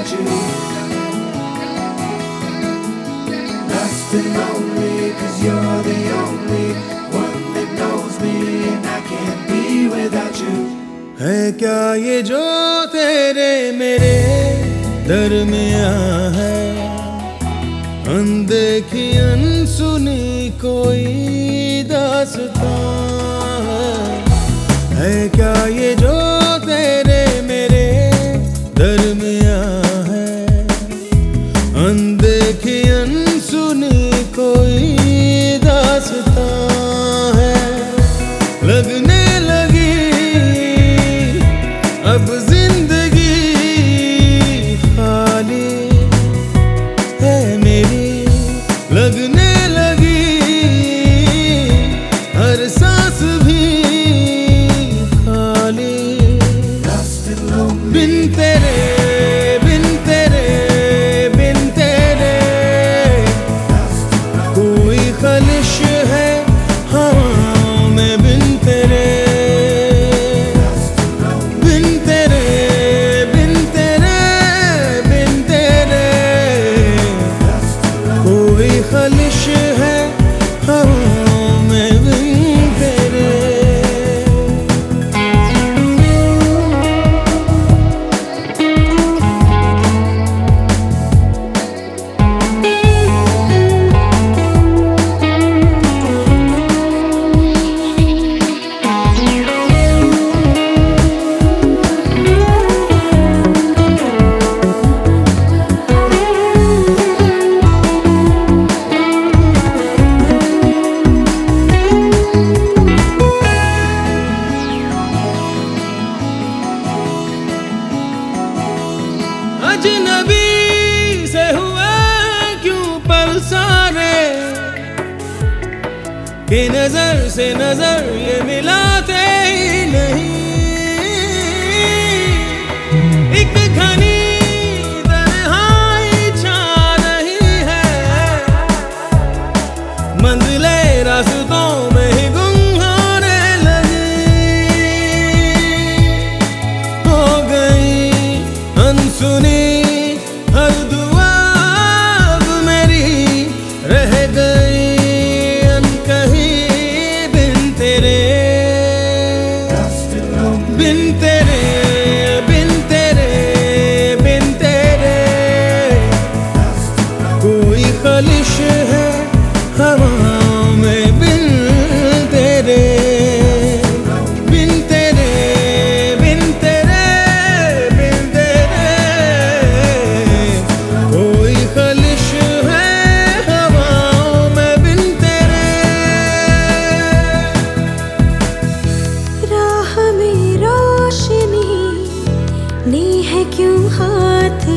without you. Lost and lonely, cause you're the only one that knows me, and I can't be without you. है क्या ये जो तेरे मेरे दरमिया है अनदेखी अनसुनी कोई दासता है क्या ये जो कि नज़र से नज़र ये मिलाते ही नहीं।